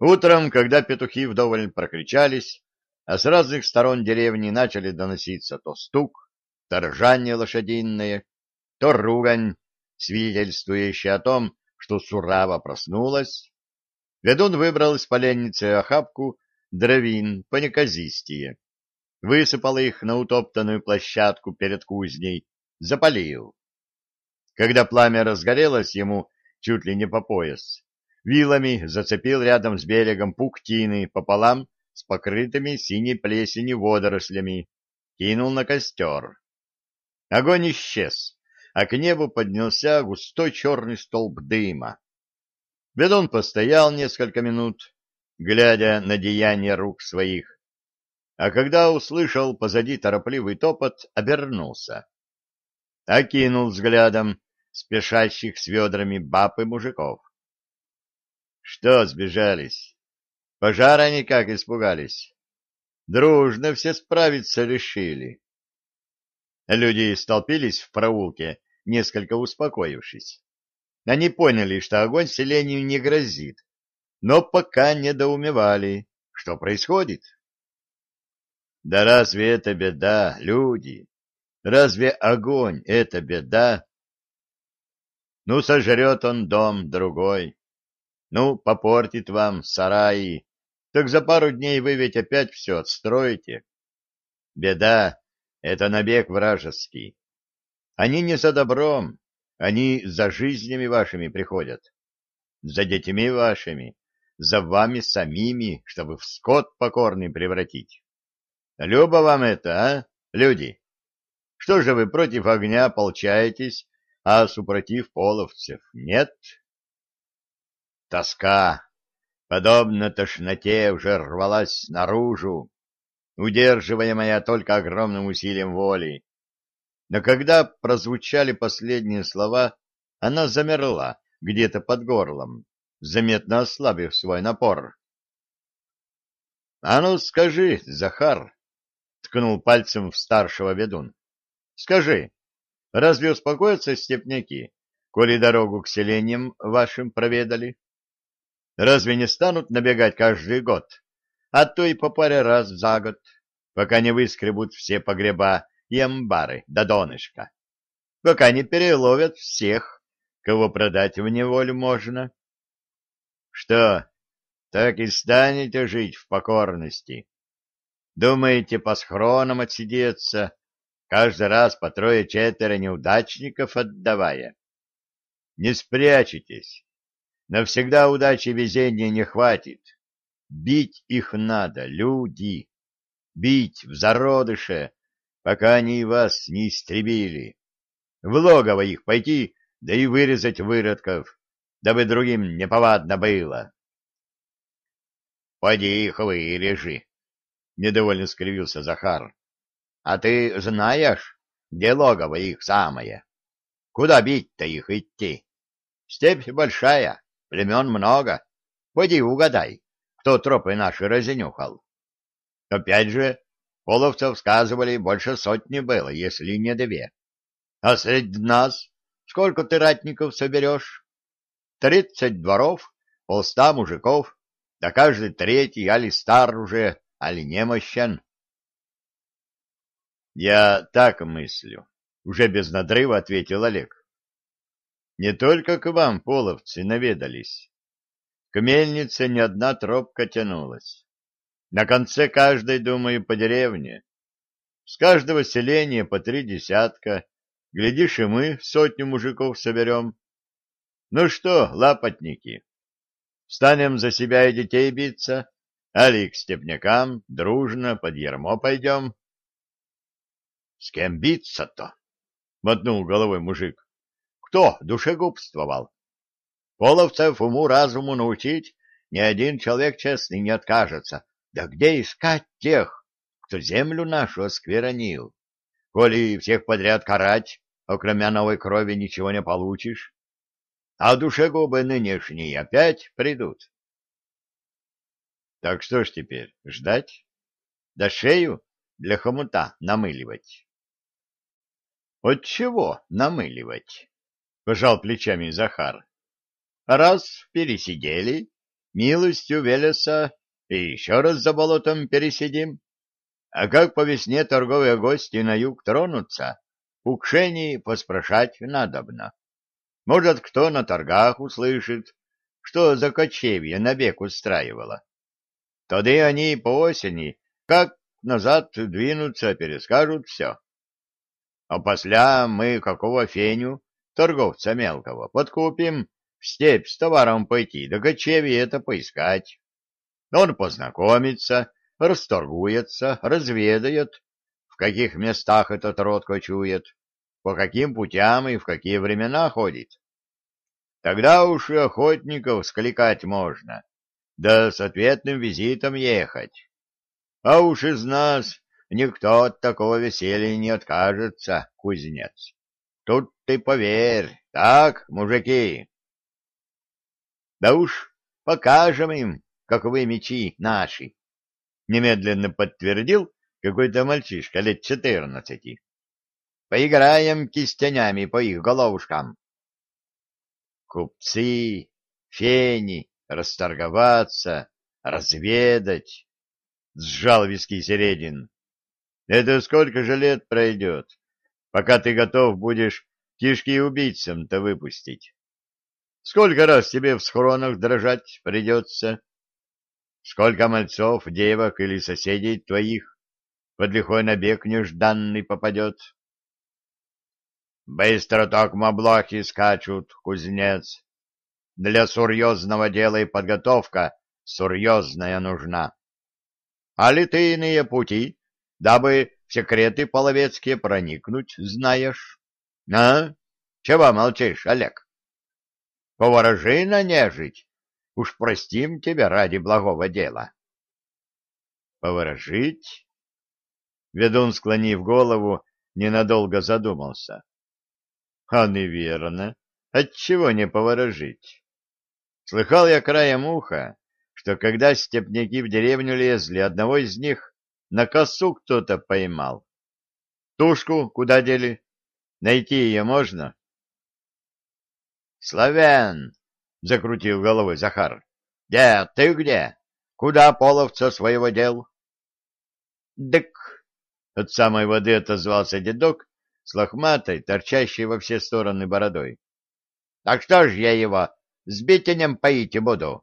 Утром, когда петухи вдоволь прокричались, а с разных сторон деревни начали доноситься то стук, то ржание лошадиное, то ругань, свидетельствующая о том, что Сурава проснулась, ведун выбрал из поленницы охапку дровин по неказистие, высыпал их на утоптанную площадку перед кузней, запалил. Когда пламя разгорелось ему чуть ли не по пояс, вилами зацепил рядом с берегом пуктины пополам с покрытыми синей плесенью водорослями, кинул на костер. Огонь исчез, а к небу поднялся густой черный столб дыма. Ведун постоял несколько минут, глядя на деяния рук своих, а когда услышал позади торопливый топот, обернулся. Окинул взглядом спешащих с ведрами баб и мужиков. Что сбежались? Пожара никак испугались. Дружно все справиться решили. Люди столпились в проулке, несколько успокоившись. Они поняли, что огонь селению не грозит, но пока недоумевали, что происходит. Да разве это беда, люди? Разве огонь — это беда? Ну, сожрет он дом другой. Ну, попортит вам сараи. Так за пару дней вы ведь опять все отстроите. Беда — это набег вражеский. Они не за добром, они за жизнями вашими приходят. За детьми вашими, за вами самими, чтобы в скот покорный превратить. Любо вам это, а, люди? Что же вы против огня ополчаетесь, а супротив половцев нет? Тоска, подобно тошноте, уже рвалась наружу, удерживаемая только огромным усилием воли. Но когда прозвучали последние слова, она замерла где-то под горлом, заметно ослабив свой напор. — А ну скажи, Захар, — ткнул пальцем в старшего ведун, — скажи, разве успокоятся степняки, коли дорогу к селениям вашим проведали? Разве не станут набегать каждый год, а то и по паре раз за год, пока не выскребут все погреба и амбары до донышка, пока не переловят всех, кого продать в неволю можно? Что, так и станете жить в покорности? Думаете, по схронам отсидеться, каждый раз по трое-четверо неудачников отдавая? Не спрячетесь. Навсегда удачи и везения не хватит. Бить их надо, люди. Бить в зародыше, пока они вас не истребили. В логово их пойти, да и вырезать выродков, дабы другим неповадно было. — Поди их вырежи, недовольно скривился Захар. А ты знаешь, где логово их самое? Куда бить-то их идти? Степь большая, племен много. Пойди угадай, кто тропы наши разенюхал. Опять же, половцев сказывали, больше сотни было, если не две. А среди нас сколько ты ратников соберешь? Тридцать дворов, полста мужиков, да каждый третий али стар уже, али немощен? Я так мыслю, уже без надрыва ответил Олег. Не только к вам половцы наведались. К мельнице ни одна тропка тянулась. На конце каждой, думаю, по деревне. С каждого селения по три десятка. Глядишь, и мы сотню мужиков соберем. Ну что, лапотники, станем за себя и детей биться? Али к степнякам дружно под ермо пойдем? — С кем биться-то? — мотнул головой мужик. — Кто душегубствовал? Половцев уму-разуму научить ни один человек честный не откажется. Да где искать тех, кто землю нашу осквернил? Коли всех подряд карать, окромя новой крови ничего не получишь. А душегубы нынешние опять придут. Так что ж теперь, ждать? Да шею для хомута намыливать. От чего намыливать? Пожал плечами Захар. Раз пересидели, милостью Велеса и еще раз за болотом пересидим. А как по весне торговые гости на юг тронутся, у кшени поспрашать надобно. Может, кто на торгах услышит, что за кочевье набег устраивало. Тогда они по осени, как назад двинутся, перескажут все. А после мы какого феню, торговца мелкого, подкупим, в степь с товаром пойти, да кочевье это поискать. Он познакомится, расторгуется, разведает, в каких местах этот род кочует, по каким путям и в какие времена ходит. Тогда уж и охотников скликать можно, да с ответным визитом ехать. А уж из нас никто от такого веселья не откажется, кузнец. Тут ты поверь, так, мужики? Да уж покажем им, каковы мечи наши, немедленно подтвердил какой-то мальчишка лет четырнадцати. Поиграем кистянями по их головушкам. Купцы, фени, расторговаться, разведать. Сжал виски Середин. Это сколько же лет пройдет, пока ты готов будешь кишки убийцам-то выпустить? Сколько раз тебе в схронах дрожать придется? Сколько мальцов, девок или соседей твоих под лихой набег нежданный попадет? Быстро так маблахи скачут, кузнец. Для серьезного дела и подготовка серьезная нужна. А ли ты иные пути, дабы в секреты половецкие проникнуть знаешь? А? Чего молчишь, Олег? Поворожи на нежить, уж простим тебя ради благого дела. Поворожить? Ведун, склонив голову, ненадолго задумался. А неверно. Отчего не поворожить? Слыхал я краем уха, что когда степняки в деревню лезли, одного из них на косу кто-то поймал. Тушку куда дели? Найти ее можно? Славян! — закрутил головой Захар. — Дед, ты где? Куда половца своего дел? — Дык! — от самой воды отозвался дедок с лохматой, торчащей во все стороны бородой. — Так что ж я его с битенем поить буду?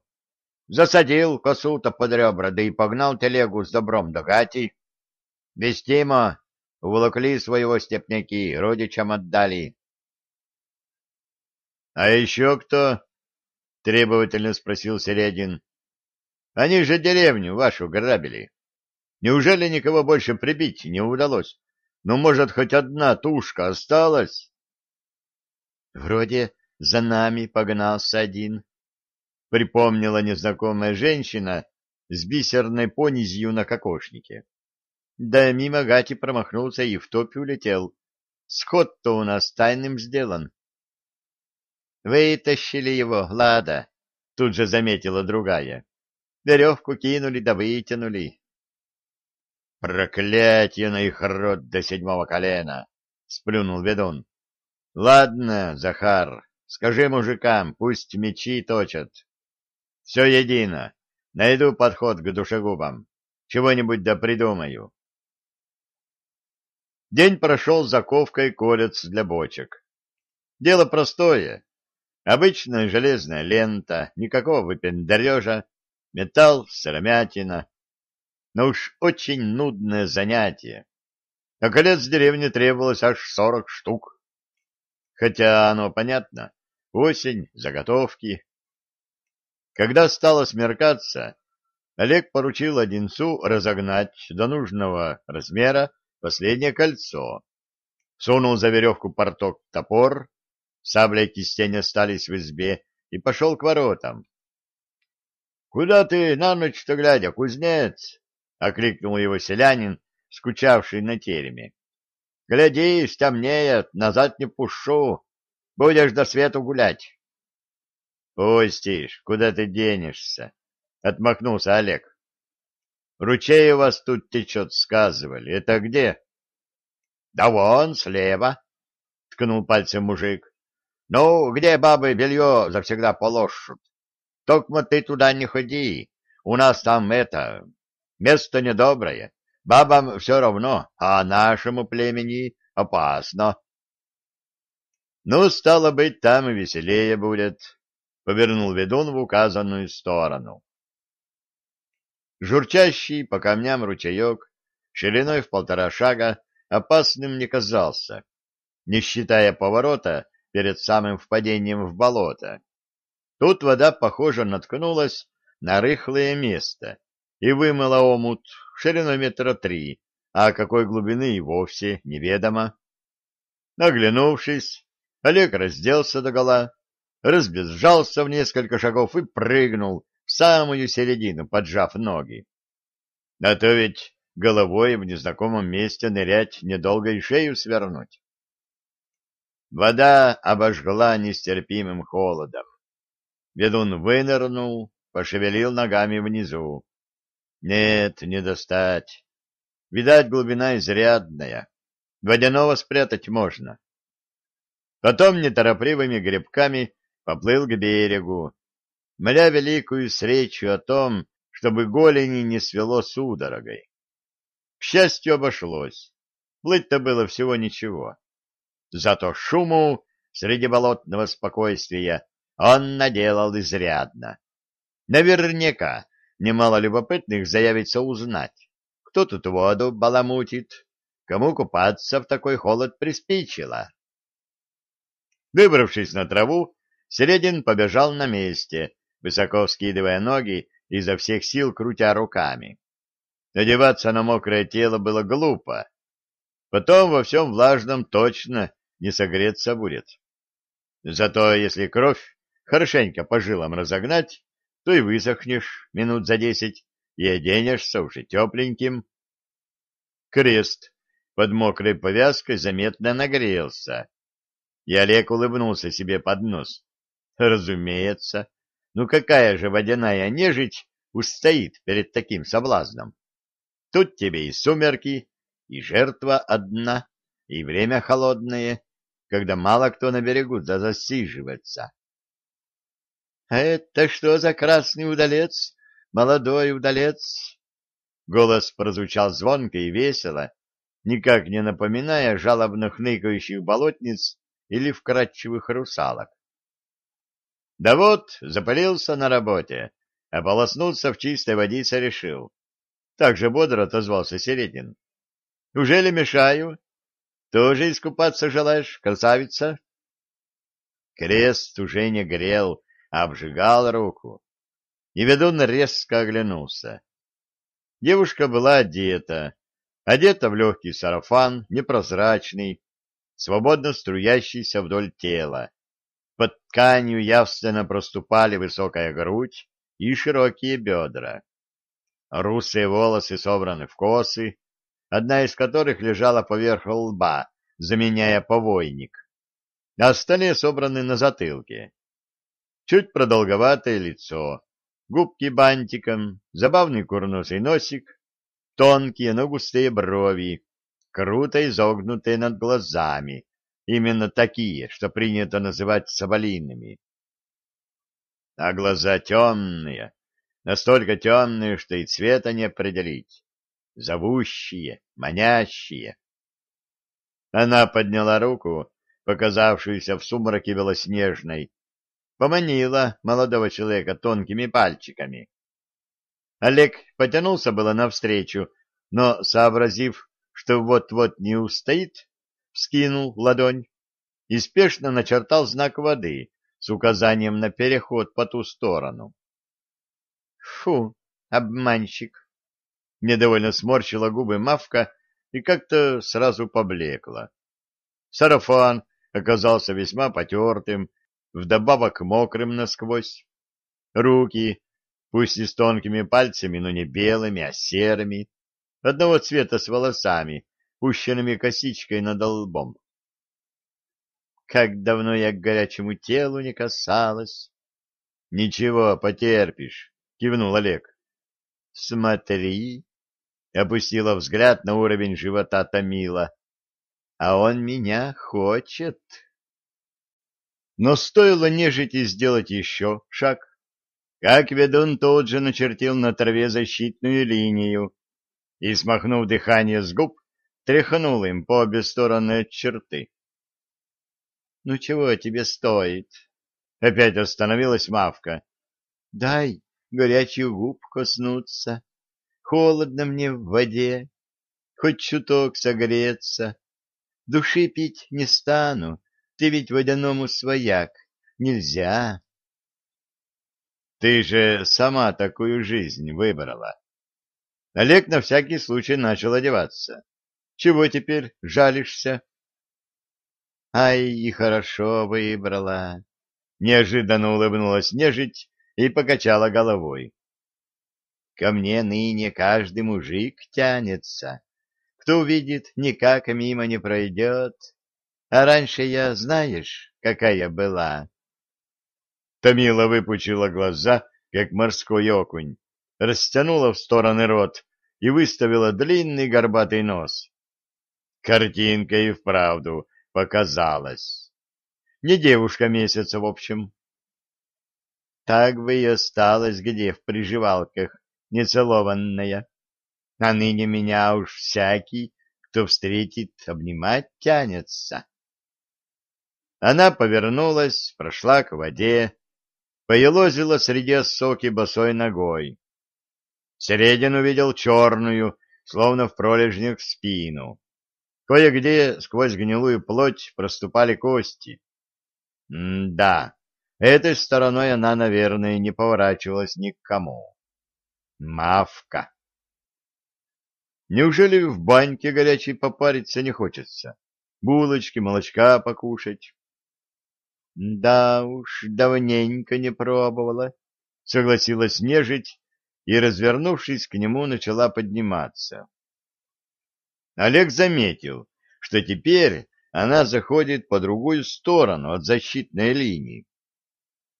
Засадил косу-то под ребра, да и погнал телегу с добром до гати. Вестимо, уволокли своего степняки, родичам отдали. — А еще кто? — требовательно спросил Середин. — Они же деревню вашу грабили. Неужели никого больше прибить не удалось? Ну, может, хоть одна тушка осталась? Вроде за нами погнался один. Припомнила незнакомая женщина с бисерной понизью на кокошнике. Да мимо Гати промахнулся и в топь улетел. Сход-то у нас тайным сделан. Вытащили его, Лада, тут же заметила другая. Веревку кинули да вытянули. Проклятие на их род до седьмого колена! — сплюнул ведун. — Ладно, Захар, скажи мужикам, пусть мечи точат. Все едино. Найду подход к душегубам. Чего-нибудь да придумаю. День прошел заковкой колец для бочек. Дело простое. Обычная железная лента, никакого выпендрежа, металл, сыромятина, но уж очень нудное занятие. А колец в деревне требовалось аж сорок штук. Хотя оно понятно. Осень, заготовки. Когда стало смеркаться, Олег поручил Одинцу разогнать до нужного размера последнее кольцо. Сунул за веревку порток топор, сабля и кистень остались в избе, и пошел к воротам. — Куда ты на ночь-то глядя, кузнец? — окликнул его селянин, скучавший на тереме. — Гляди, стемнеет, назад не пушу. Будешь до свету гулять. — Пустишь, куда ты денешься? — отмахнулся Олег. — Ручей у вас тут течет, сказывали. Это где? — Да вон, слева, — ткнул пальцем мужик. — Ну, где бабы белье завсегда положат? Токмо ты туда не ходи, у нас там это, место недоброе, бабам все равно, а нашему племени опасно. Ну, стало быть, там и веселее будет, — повернул ведун в указанную сторону. Журчащий по камням ручеек, шириной в полтора шага, опасным не казался, не считая поворота перед самым впадением в болото. Тут вода, похоже, наткнулась на рыхлое место и вымыла омут шириной метра три, а какой глубины и вовсе неведомо. Наглянувшись, Олег разделся догола, разбежался в несколько шагов и прыгнул в самую середину, поджав ноги. А то ведь головой в незнакомом месте нырять недолго и шею свернуть. Вода обожгла нестерпимым холодом. Ведун вынырнул, пошевелил ногами внизу. Нет, не достать. Видать, глубина изрядная. Водяного спрятать можно. Потом неторопливыми гребками поплыл к берегу, моля великую речью о том, чтобы голени не свело судорогой. К счастью, обошлось. Плыть-то было всего ничего. Зато шуму среди болотного спокойствия он наделал изрядно. Наверняка немало любопытных заявится узнать, кто тут воду баламутит, кому купаться в такой холод приспичило. Выбравшись на траву, Середин побежал на месте, высоко вскидывая ноги, изо всех сил крутя руками. Надеваться на мокрое тело было глупо. Потом во всем влажном точно не согреться будет. Зато если кровь хорошенько по жилам разогнать, то и высохнешь минут за десять и оденешься уже тепленьким. Крест под мокрой повязкой заметно нагрелся, и Олег улыбнулся себе под нос. Разумеется, ну какая же водяная нежить устоит перед таким соблазном? Тут тебе и сумерки, и жертва одна, и время холодное, когда мало кто на берегу да засиживается. — Это что за красный удалец, молодой удалец? Голос прозвучал звонко и весело, никак не напоминая жалобно хныкающих болотниц или вкрадчивых русалок. Да вот, запалился на работе, а полоснуться в чистой водице решил. Так же бодро отозвался Середин. — Ужели мешаю? Тоже искупаться желаешь, красавица? Крест уже не грел, а обжигал руку. И ведун резко оглянулся. Девушка была одета, одета в легкий сарафан, непрозрачный, свободно струящийся вдоль тела. Под тканью явственно проступали высокая грудь и широкие бедра. Русые волосы собраны в косы, одна из которых лежала поверх лба, заменяя повойник. Остальные собраны на затылке. Чуть продолговатое лицо, губки бантиком, забавный курносый носик, тонкие, но густые брови, круто изогнутые над глазами, именно такие, что принято называть соболиными. А глаза темные, настолько темные, что и цвета не определить зовущие, манящие. Она подняла руку, показавшуюся в сумраке белоснежной, поманила молодого человека тонкими пальчиками. Олег потянулся было навстречу, но, сообразив, что вот-вот не устоит, вскинул ладонь и спешно начертал знак воды с указанием на переход по ту сторону. — Фу, обманщик! Недовольно сморщила губы Мавка и как-то сразу поблекла. Сарафан оказался весьма потертым, вдобавок мокрым насквозь. Руки, пусть и с тонкими пальцами, но не белыми, а серыми, одного цвета с волосами, пущенными косичкой над лбом. Как давно я к горячему телу не касалась. — Ничего, потерпишь, — кивнул Олег. — Смотри, опустила взгляд на уровень живота Томила. А он меня хочет. Но стоило нежити сделать еще шаг, как ведун тут же начертил на траве защитную линию и, смахнув дыхание с губ, тряхнул им по обе стороны от черты. — Ну чего тебе стоит? — опять остановилась Мавка. — Дай горячую губ коснуться. Холодно мне в воде, хоть чуток согреться. Души пить не стану, ты ведь водяному свояк. Нельзя. Ты же сама такую жизнь выбрала. Олег на всякий случай начал одеваться. Чего теперь жалишься? Ай, и хорошо выбрала. Неожиданно улыбнулась нежить и покачала головой. Ко мне ныне каждый мужик тянется. Кто увидит, никак мимо не пройдет. А раньше я, знаешь, какая была? Томила выпучила глаза, как морской окунь, растянула в стороны рот и выставила длинный горбатый нос. Картинка и вправду показалась. Не девушка месяца, в общем. Так бы и осталась где в приживалках, нецелованная. А ныне меня уж всякий, кто встретит, обнимать тянется. Она повернулась, прошла к воде, поелозила среди осоки босой ногой. Середин увидел черную, словно в пролежнях спину. Кое-где сквозь гнилую плоть проступали кости. М да, этой стороной она, наверное, не поворачивалась ни к кому. Мавка. Неужели в баньке горячей попариться не хочется? Булочки, молочка покушать? Да уж, давненько не пробовала, согласилась нежить и, развернувшись к нему, начала подниматься. Олег заметил, что теперь она заходит по другую сторону от защитной линии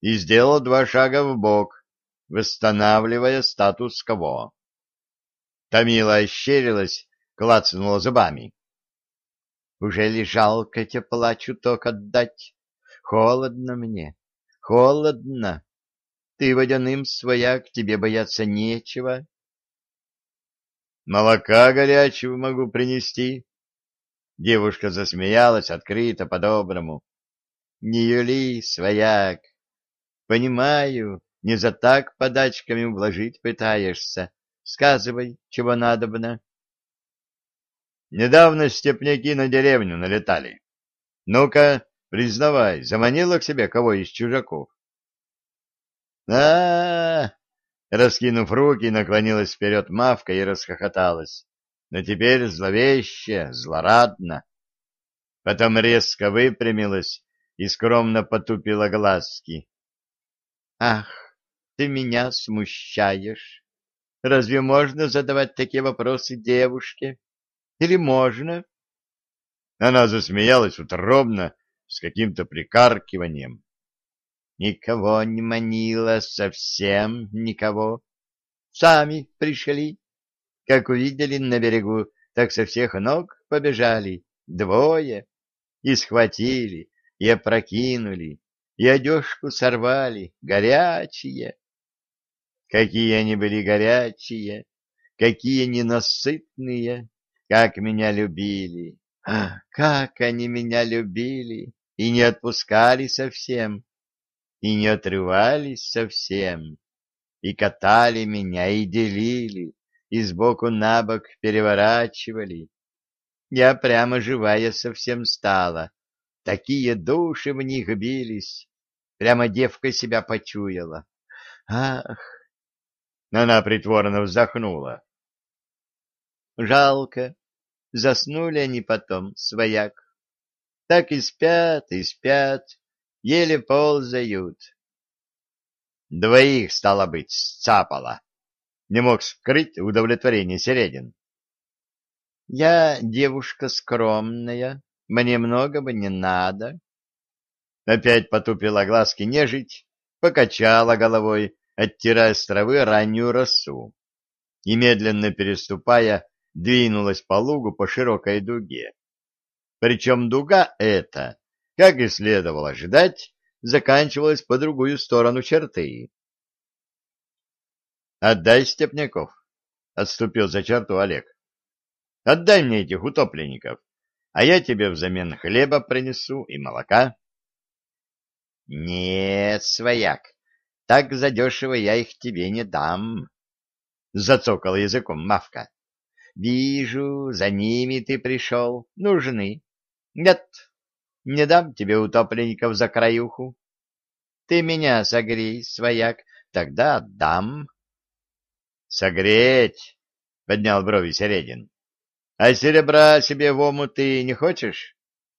и сделал два шага в бок, восстанавливая статус-кво. Томила ощерилась, клацнула зубами. — Уже ли жалко тепла чуток отдать? Холодно мне, холодно. Ты водяным свояк, тебе бояться нечего. Молока горячего могу принести. Девушка засмеялась открыто, по-доброму. Не юли, свояк. Понимаю, не за так подачками ублажить пытаешься. Сказывай, чего надобно. Недавно степняки на деревню налетали. Ну-ка, признавай, заманила к себе кого из чужаков? а, -а, -а Раскинув руки, наклонилась вперед Мавка и расхохоталась. Но теперь зловеще, злорадно. Потом резко выпрямилась и скромно потупила глазки. — Ах, ты меня смущаешь. Разве можно задавать такие вопросы девушке? Или можно? Она засмеялась утробно, с каким-то прикаркиванием. Никого не манила, совсем никого. Сами пришли. Как увидели на берегу, так со всех ног побежали. Двое. И схватили, и опрокинули, и одежку сорвали. Горячие. Какие они были горячие, какие ненасытные, как меня любили. А, как они меня любили и не отпускали совсем и не отрывались совсем, и катали меня, и делили, и сбоку на бок переворачивали. Я прямо живая совсем стала, такие души в них бились, прямо девка себя почуяла. Ах! Она притворно вздохнула. Жалко, заснули они потом, свояк. Так и спят, и спят, еле ползают. Двоих, стало быть, сцапала. Не мог скрыть удовлетворение Середин. Я девушка скромная, мне многого не надо. Опять потупила глазки нежить, покачала головой, оттирая с травы раннюю росу, и, медленно переступая, двинулась по лугу по широкой дуге. Причем дуга эта как и следовало ожидать, заканчивалась по другую сторону черты. — Отдай Степняков, — отступил за черту Олег. — Отдай мне этих утопленников, а я тебе взамен хлеба принесу и молока. — Нет, свояк, так задешево я их тебе не дам, — зацокал языком Мавка. — Вижу, за ними ты пришел, нужны. Нет, не дам тебе утопленников за краюху. Ты меня согрей, свояк, тогда отдам. — Согреть? — поднял брови Середин. — А серебра себе в омуты не хочешь?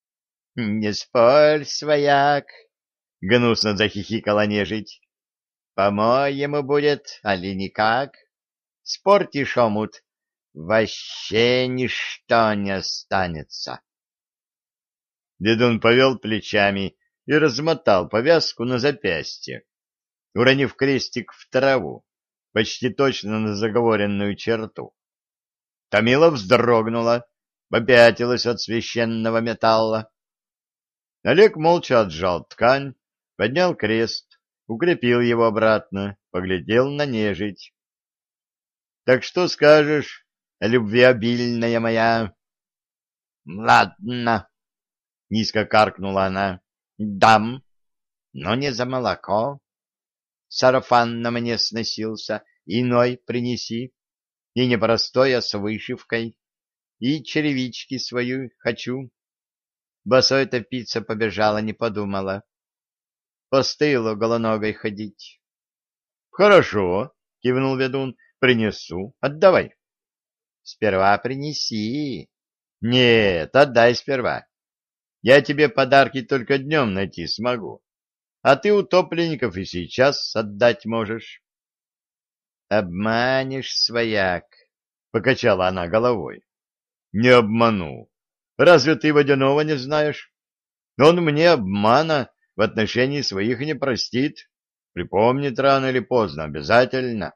— Не спорь, свояк, — гнусно захихикала нежить. — По-моему, будет, али никак. Спортишь омут, вообще ничто не останется. Дедун повел плечами и размотал повязку на запястье, уронив крестик в траву, почти точно на заговоренную черту. Томила вздрогнула, попятилась от священного металла. Олег молча отжал ткань, поднял крест, укрепил его обратно, поглядел на нежить. — Так что скажешь, любвеобильная моя? — Ладно, — низко каркнула она. — Дам, но не за молоко. Сарафан на мне сносился, иной принеси, и не простой, а с вышивкой, и черевички свою хочу. Босой топиться побежала, не подумала. Постыло голоногой ходить. — Хорошо, — кивнул ведун, — принесу, отдавай. — Сперва принеси. — Нет, отдай сперва. Я тебе подарки только днем найти смогу, а ты утопленников и сейчас отдать можешь. — Обманешь, свояк, — покачала она головой. — Не обману. Разве ты водяного не знаешь? Он мне обмана в отношении своих не простит. Припомнит рано или поздно, обязательно.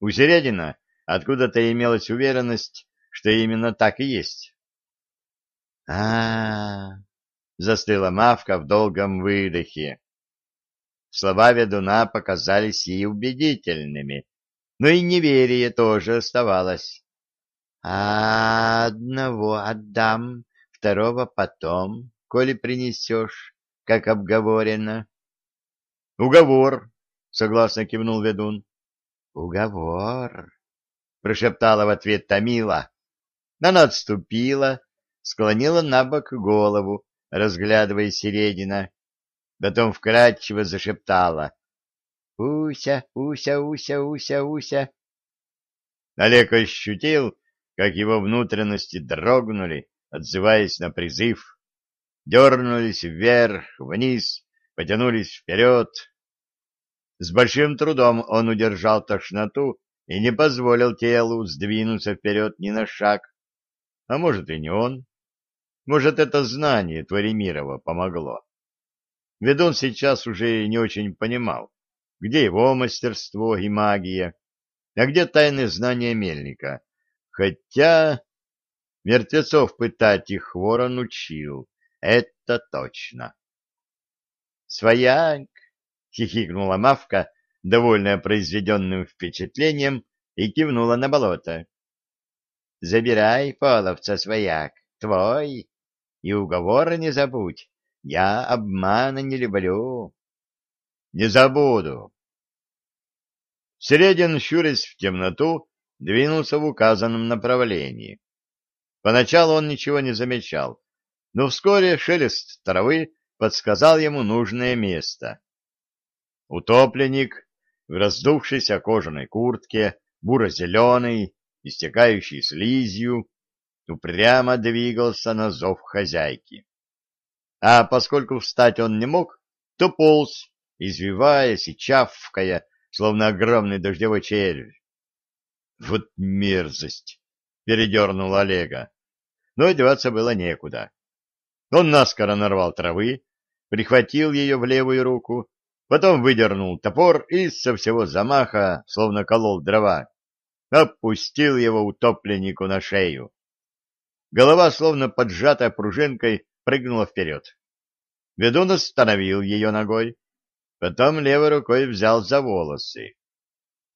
У Середина откуда-то имелась уверенность, что именно так и есть а, застыла Мавка в долгом выдохе. Слова ведуна показались ей убедительными, но и неверие тоже оставалось. А одного отдам, второго потом, коли принесешь, как обговорено. — Уговор, — согласно кивнул ведун. — Уговор, — прошептала в ответ Томила. Она отступила, склонила на бок голову, разглядывая середина, потом вкрадчиво зашептала. — Уся, Уся, Уся, Уся, Уся. Олег ощутил, как его внутренности дрогнули, отзываясь на призыв. Дернулись вверх, вниз, потянулись вперед. С большим трудом он удержал тошноту и не позволил телу сдвинуться вперед ни на шаг. А может, и не он. Может, это знание Творимирова помогло. Ведун сейчас уже не очень понимал, где его мастерство и магия, а где тайны знания мельника. Хотя мертвецов пытать их ворон учил, это точно. «Свояк!» — хихикнула Мавка, довольная произведенным впечатлением, и кивнула на болото. «Забирай, половца, свояк, твой!» И уговора не забудь. Я обмана не люблю. Не забуду. Середин, щурясь в темноту, двинулся в указанном направлении. Поначалу он ничего не замечал, но вскоре шелест травы подсказал ему нужное место. Утопленник в раздувшейся кожаной куртке, буро-зеленый, истекающий слизью, упрямо двигался на зов хозяйки. А поскольку встать он не мог, то полз, извиваясь и чавкая, словно огромный дождевой червь. Вот мерзость! — передернул Олега. Но одеваться было некуда. Он наскоро нарвал травы, прихватил ее в левую руку, потом выдернул топор и со всего замаха, словно колол дрова, опустил его утопленнику на шею. Голова, словно поджатая пружинкой, прыгнула вперед. Ведун остановил ее ногой, потом левой рукой взял за волосы.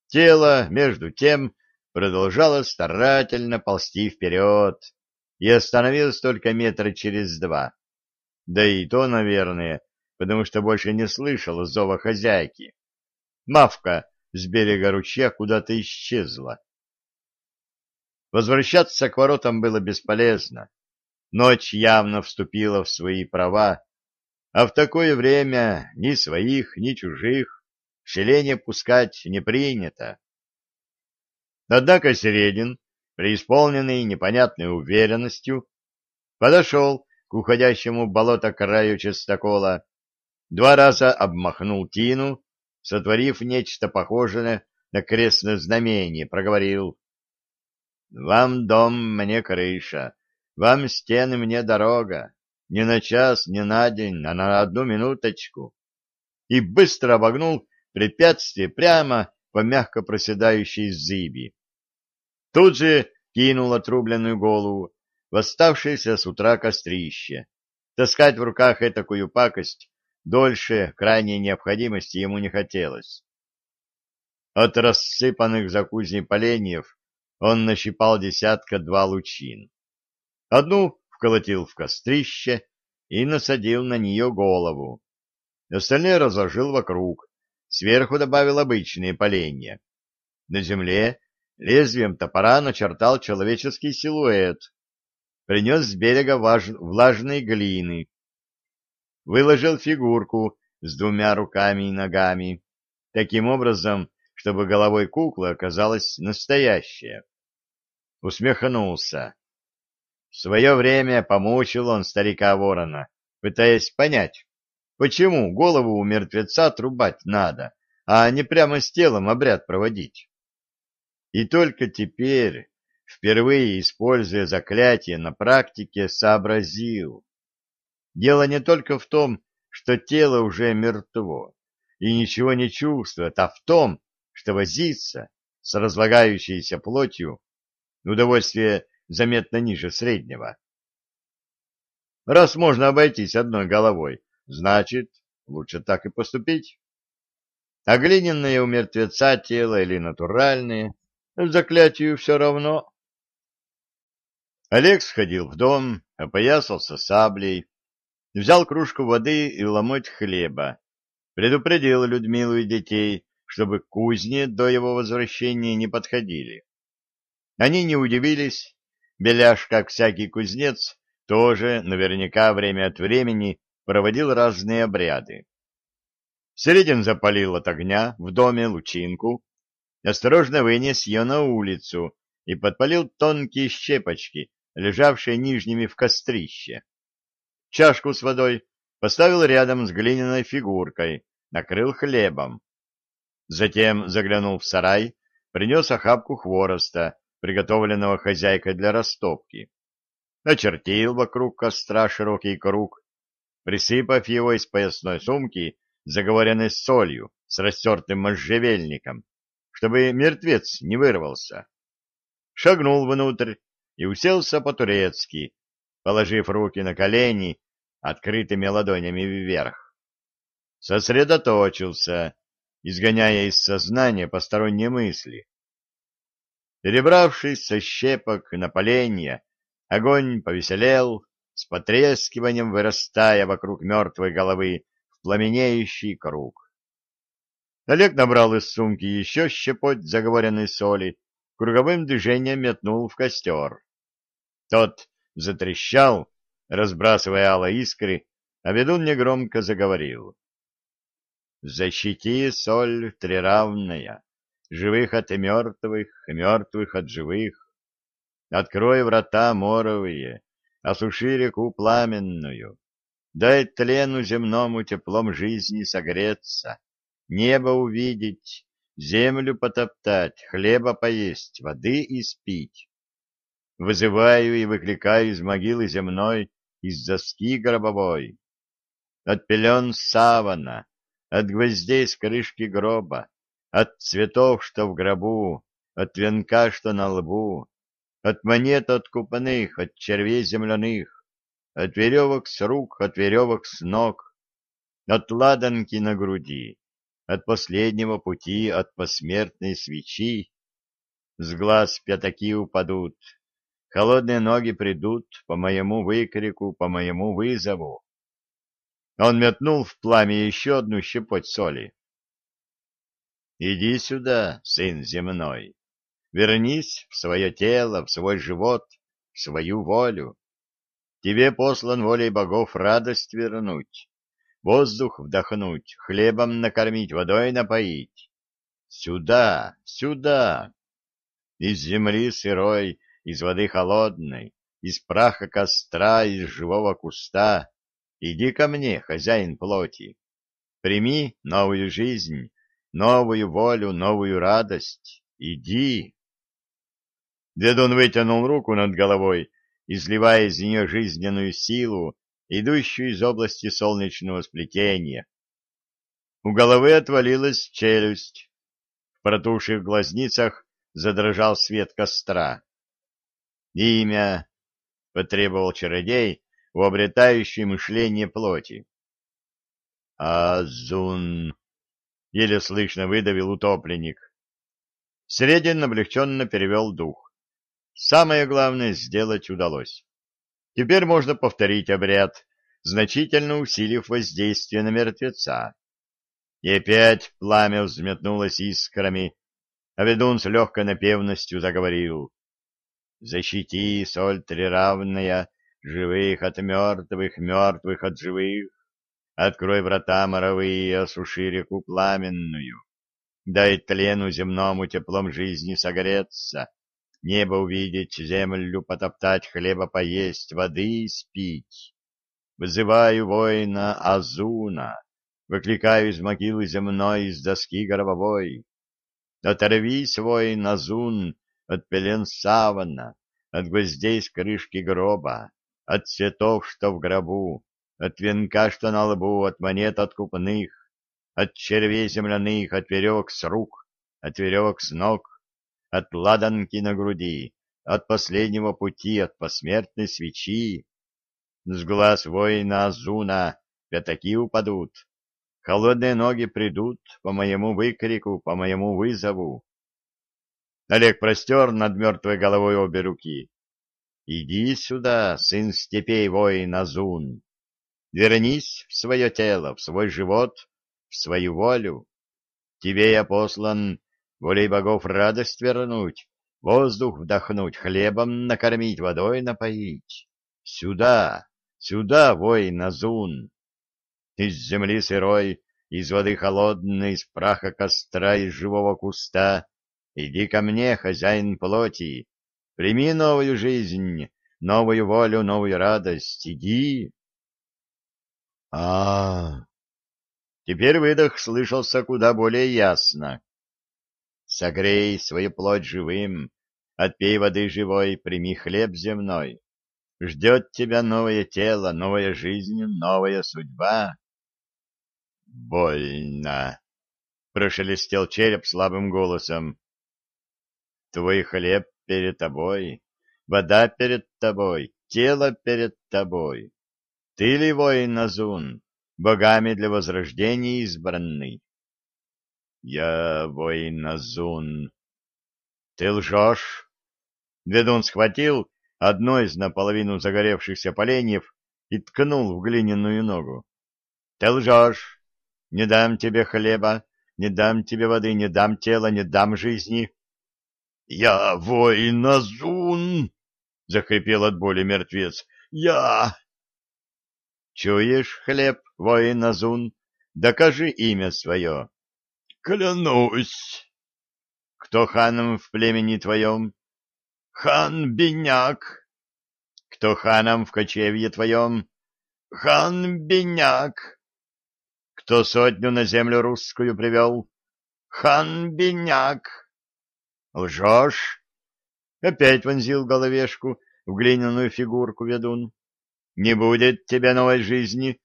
Тело, между тем, продолжало старательно ползти вперед и остановилось только метра через два. Да и то, наверное, потому что больше не слышал зова хозяйки. Мавка с берега ручья куда-то исчезла. Возвращаться к воротам было бесполезно. Ночь явно вступила в свои права, а в такое время ни своих, ни чужих в селение пускать не принято. Однако Середин, преисполненный непонятной уверенностью, подошел к уходящему болото краю частокола, два раза обмахнул тину, сотворив нечто похожее на крестное знамение, проговорил «Вам дом, мне крыша, вам стены, мне дорога, не на час, не на день, а на одну минуточку». И быстро обогнул препятствие прямо по мягко проседающей зыби. Тут же кинул отрубленную голову в оставшееся с утра кострище. Таскать в руках этакую пакость дольше крайней необходимости ему не хотелось. От рассыпанных за кузней поленьев он нащипал десятка-два лучин. Одну вколотил в кострище и насадил на нее голову. Остальные разложил вокруг, сверху добавил обычные поленья. На земле лезвием топора начертал человеческий силуэт, принес с берега влажной глины, выложил фигурку с двумя руками и ногами, таким образом, чтобы головой куклы оказалась настоящая. Усмехнулся. В свое время помучил он старика ворона, пытаясь понять, почему голову у мертвеца отрубать надо, а не прямо с телом обряд проводить. И только теперь, впервые используя заклятие на практике, сообразил. Дело не только в том, что тело уже мертво и ничего не чувствует, а в том, что возиться с разлагающейся плотью удовольствие заметно ниже среднего. Раз можно обойтись одной головой, значит, лучше так и поступить. А глиняное у мертвеца тело или натуральное, заклятию все равно. Олег сходил в дом, опоясался саблей, взял кружку воды и ломоть хлеба, предупредил Людмилу и детей, чтобы к кузне до его возвращения не подходили. Они не удивились, Беляш, как всякий кузнец, тоже наверняка время от времени проводил разные обряды. Середин запалил от огня в доме лучинку, осторожно вынес ее на улицу и подпалил тонкие щепочки, лежавшие нижними в кострище. Чашку с водой поставил рядом с глиняной фигуркой, накрыл хлебом. Затем заглянул в сарай, принес охапку хвороста, приготовленного хозяйкой для растопки. Очертил вокруг костра широкий круг, присыпав его из поясной сумки, заговоренной солью, с растертым можжевельником, чтобы мертвец не вырвался. Шагнул внутрь и уселся по-турецки, положив руки на колени, открытыми ладонями вверх. Сосредоточился, изгоняя из сознания посторонние мысли. Перебравшись со щепок на поленья, огонь повеселел, с потрескиванием вырастая вокруг мертвой головы в пламенеющий круг. Олег набрал из сумки еще щепоть заговоренной соли, круговым движением метнул в костер. Тот затрещал, разбрасывая ало искры, а ведун негромко заговорил. «Защити соль триравная, живых от мертвых, мертвых от живых. Открой врата моровые, осуши реку пламенную, дай тлену земному теплом жизни согреться, небо увидеть, землю потоптать, хлеба поесть, воды испить. Вызываю и выкликаю из могилы земной, из доски гробовой. От пелен савана, от гвоздей с крышки гроба, от цветов, что в гробу, от венка, что на лбу, от монет откупанных, от червей земляных, от веревок с рук, от веревок с ног, от ладанки на груди, от последнего пути, от посмертной свечи. С глаз пятаки упадут, холодные ноги придут по моему выкрику, по моему вызову. Он метнул в пламя еще одну щепоть соли. «Иди сюда, сын земной, вернись в свое тело, в свой живот, в свою волю. Тебе послан волей богов радость вернуть, воздух вдохнуть, хлебом накормить, водой напоить. Сюда, сюда! Из земли сырой, из воды холодной, из праха костра, из живого куста. Иди ко мне, хозяин плоти. Прими новую жизнь, новую волю, новую радость. Иди. Дедун вытянул руку над головой, изливая из нее жизненную силу, идущую из области солнечного сплетения. У головы отвалилась челюсть. В протухших глазницах задрожал свет костра. «Имя!» — потребовал чародей у обретающей мышление плоти. «Азун!» — еле слышно выдавил утопленник. Средин облегченно перевел дух. Самое главное сделать удалось. Теперь можно повторить обряд, значительно усилив воздействие на мертвеца. И опять пламя взметнулось искрами, а ведун с легкой напевностью заговорил. «Защити, соль триравная, живых от мертвых, мертвых от живых. Открой врата моровые, осуши реку пламенную. Дай тлену земному теплом жизни согреться, небо увидеть, землю потоптать, хлеба поесть, воды спить. Вызываю воина Азуна, выкликаю из могилы земной, из доски гробовой. Оторвись, воин Азун, от пелен савана, от гвоздей с крышки гроба, от цветов, что в гробу, от венка, что на лбу, от монет откупных, от червей земляных, от веревок с рук, от веревок с ног, от ладанки на груди, от последнего пути, от посмертной свечи. С глаз воина Азуна пятаки упадут, холодные ноги придут по моему выкрику, по моему вызову. Олег простер над мертвой головой обе руки. «Иди сюда, сын степей воин Азун, вернись в свое тело, в свой живот, в свою волю. Тебе я послан волей богов радость вернуть, воздух вдохнуть, хлебом накормить, водой напоить. Сюда, сюда, воин Азун! Из земли сырой, из воды холодной, из праха костра, из живого куста, иди ко мне, хозяин плоти, прими новую жизнь, новую волю, новую радость, иди. А. Теперь выдох слышался куда более ясно. Согрей свою плоть живым, отпей воды живой, прими хлеб земной. Ждет тебя новое тело, новая жизнь, новая судьба. Больно, прошелестел череп слабым голосом. Твой хлеб перед тобой, вода перед тобой, тело перед тобой. Ты ли воин Назун, богами для возрождения избранный? Я воин Азун. Ты лжешь? Ведун схватил одно из наполовину загоревшихся поленьев и ткнул в глиняную ногу. Ты лжешь. Не дам тебе хлеба, не дам тебе воды, не дам тела, не дам жизни. Я воин Азун! Захрипел от боли мертвец. Я... Чуешь хлеб, воин Азун? Докажи имя свое. Клянусь. Кто ханом в племени твоем? Хан Беняк. Кто ханом в кочевье твоем? Хан Беняк. Кто сотню на землю русскую привел? Хан Беняк. Лжешь? Опять вонзил головешку в глиняную фигурку ведун. Не будет тебе новой жизни.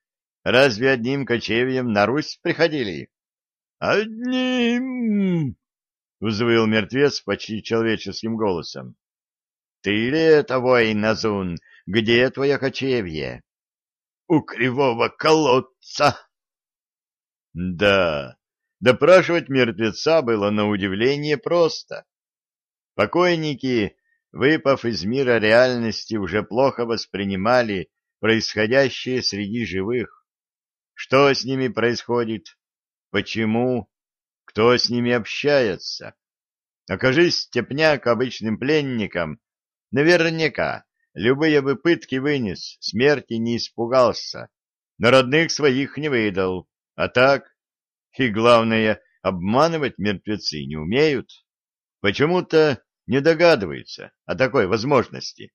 Разве одним кочевьем на Русь приходили? «Одним!» — взвыл мертвец почти человеческим голосом. «Ты ли это, воин Назун? Где твое кочевье?» «У кривого колодца!» «Да, Допрашивать мертвеца было на удивление просто. Покойники, выпав из мира реальности, уже плохо воспринимали происходящее среди живых. Что с ними происходит? Почему? Кто с ними общается? Окажись степняк обычным пленником, наверняка любые бы пытки вынес, смерти не испугался, но родных своих не выдал, а так, и главное, обманывать мертвецы не умеют. Почему-то не догадываются о такой возможности.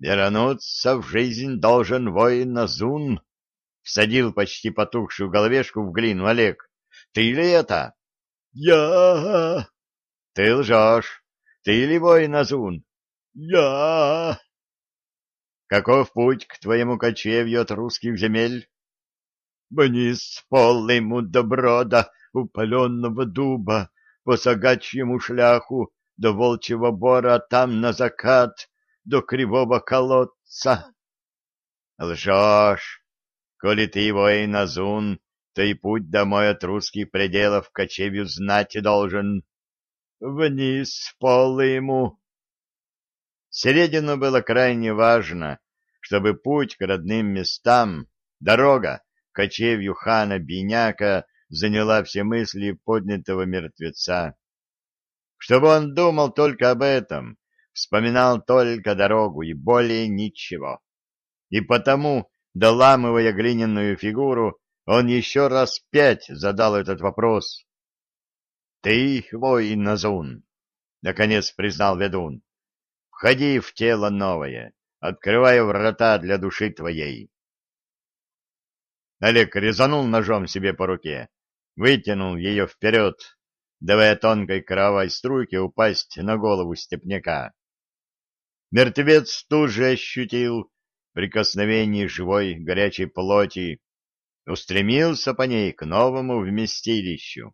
«Вернуться в жизнь должен воин Назун», — всадил почти потухшую головешку в глину Олег. «Ты ли это?» «Я...» «Ты лжешь. Ты ли воин Назун?» «Я...» «Каков путь к твоему кочевью от русских земель?» «Вниз полному доброда упаленного дуба, по сагачьему шляху до волчьего бора, там на закат, до кривого колодца. Лжешь, коли ты воин Азун, то и путь домой от русских пределов кочевью знать должен. Вниз полы ему. Середину было крайне важно, чтобы путь к родным местам, дорога, кочевью хана Биняка заняла все мысли поднятого мертвеца. Чтобы он думал только об этом, вспоминал только дорогу и более ничего. И потому, доламывая глиняную фигуру, он еще раз пять задал этот вопрос. — Ты, воин Назун, — наконец признал ведун, — входи в тело новое, открывая врата для души твоей. Олег резанул ножом себе по руке вытянул ее вперед, давая тонкой кровавой струйке упасть на голову степняка. Мертвец тут ощутил прикосновение живой горячей плоти, устремился по ней к новому вместилищу.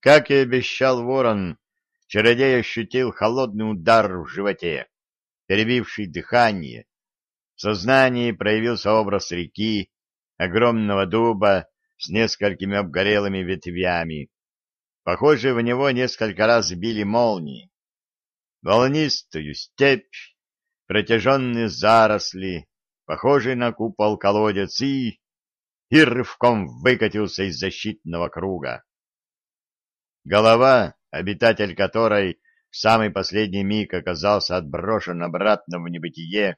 Как и обещал ворон, чародей ощутил холодный удар в животе, перебивший дыхание. В сознании проявился образ реки, огромного дуба с несколькими обгорелыми ветвями. Похоже, в него несколько раз били молнии. Волнистую степь, протяженные заросли, похожий на купол колодец, и... и рывком выкатился из защитного круга. Голова, обитатель которой в самый последний миг оказался отброшен обратно в небытие,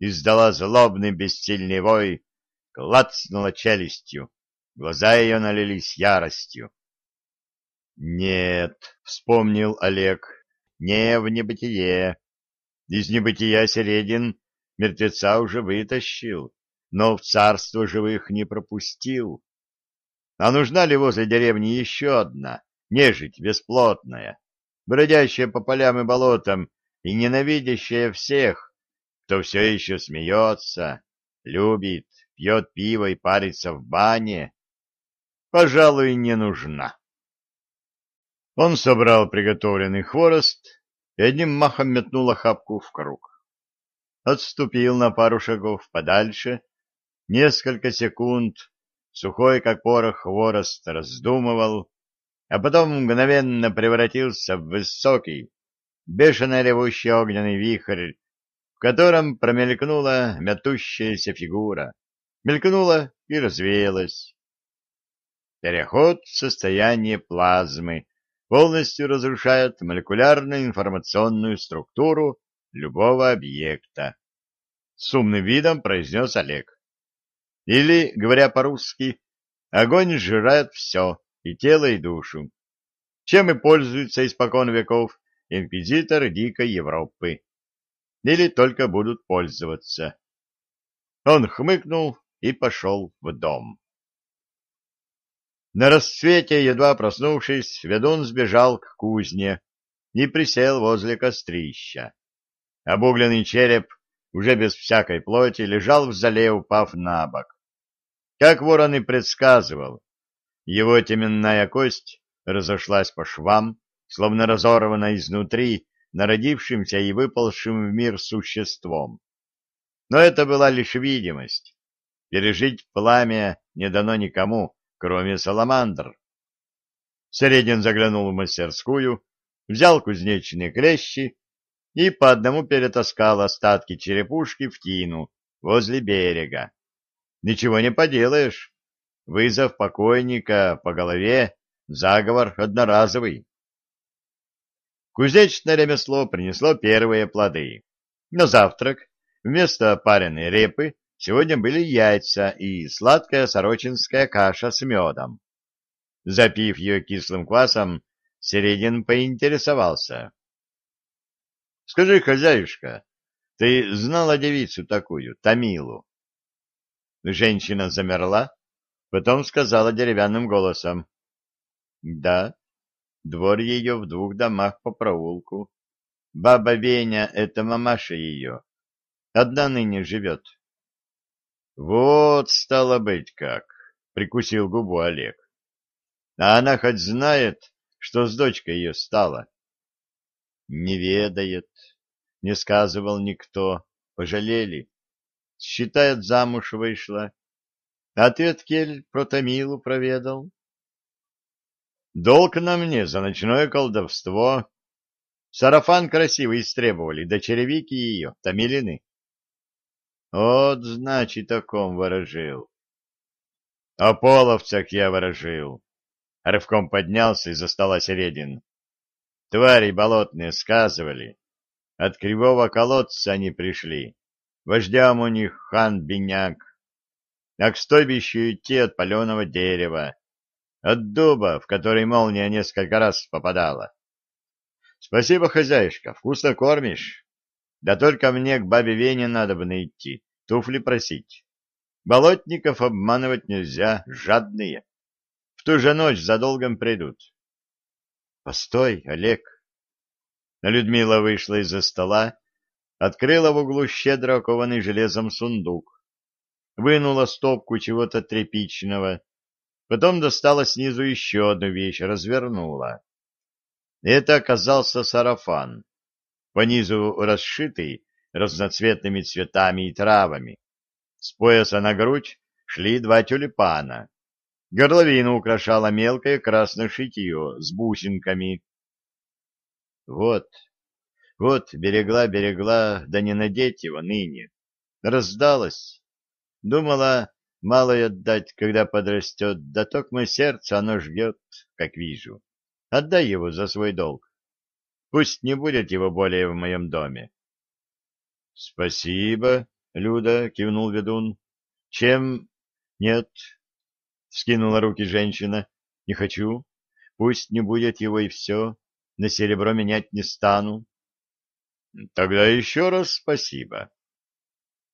издала злобный бессильный вой, клацнула челюстью, Глаза ее налились яростью. «Нет», — вспомнил Олег, — «не в небытие. Из небытия Середин мертвеца уже вытащил, но в царство живых не пропустил. А нужна ли возле деревни еще одна, нежить бесплотная, бродящая по полям и болотам и ненавидящая всех, кто все еще смеется, любит, пьет пиво и парится в бане?» пожалуй, не нужна. Он собрал приготовленный хворост и одним махом метнул охапку в круг. Отступил на пару шагов подальше, несколько секунд, сухой, как порох, хворост раздумывал, а потом мгновенно превратился в высокий, бешено ревущий огненный вихрь, в котором промелькнула метущаяся фигура, мелькнула и развеялась. Переход в состояние плазмы полностью разрушает молекулярно-информационную структуру любого объекта. С умным видом произнес Олег. Или, говоря по-русски, огонь сжирает все, и тело, и душу. Чем и пользуются испокон веков инквизиторы Дикой Европы. Или только будут пользоваться. Он хмыкнул и пошел в дом. На рассвете, едва проснувшись, ведун сбежал к кузне и присел возле кострища. Обугленный череп, уже без всякой плоти, лежал в зале, упав на бок. Как ворон и предсказывал, его теменная кость разошлась по швам, словно разорвана изнутри народившимся и выползшим в мир существом. Но это была лишь видимость. Пережить пламя не дано никому, кроме саламандр. Середин заглянул в мастерскую, взял кузнечные клещи и по одному перетаскал остатки черепушки в тину возле берега. Ничего не поделаешь. Вызов покойника по голове, заговор одноразовый. Кузнечное ремесло принесло первые плоды. На завтрак вместо пареной репы сегодня были яйца и сладкая сорочинская каша с медом. Запив ее кислым квасом, Середин поинтересовался. — Скажи, хозяюшка, ты знала девицу такую, Тамилу? Женщина замерла, потом сказала деревянным голосом. — Да, двор ее в двух домах по проулку. Баба Веня — это мамаша ее. Одна ныне живет. — Вот, стало быть, как, — прикусил губу Олег. — А она хоть знает, что с дочкой ее стало? — Не ведает, не сказывал никто, пожалели. Считает, замуж вышла. А ты, Откель, про Томилу проведал? Долг на мне за ночное колдовство. Сарафан красивый истребовали, до черевики ее, Томилины. Вот, значит, о ком ворожил. О половцах я ворожил. Рывком поднялся из-за стола Середин. Твари болотные сказывали. От кривого колодца они пришли. Вождям у них хан Беняк. А к стойбищу идти от паленого дерева. От дуба, в который молния несколько раз попадала. Спасибо, хозяюшка, вкусно кормишь. Да только мне к бабе Вене надо бы найти, туфли просить. Болотников обманывать нельзя, жадные. В ту же ночь за долгом придут. Постой, Олег. Людмила вышла из-за стола, открыла в углу щедро окованный железом сундук, вынула стопку чего-то тряпичного, потом достала снизу еще одну вещь, развернула. Это оказался сарафан, по низу расшитый разноцветными цветами и травами. С пояса на грудь шли два тюльпана. Горловину украшало мелкое красное шитье с бусинками. Вот, вот, берегла-берегла, да не надеть его ныне. Раздалась. Думала, малой отдать, когда подрастет, да только мое сердце оно ждет, как вижу. Отдай его за свой долг. Пусть не будет его более в моем доме. — Спасибо, Люда, — кивнул ведун. — Чем... — Нет, — вскинула руки женщина. — Не хочу. Пусть не будет его и все на серебро менять не стану. — Тогда еще раз спасибо.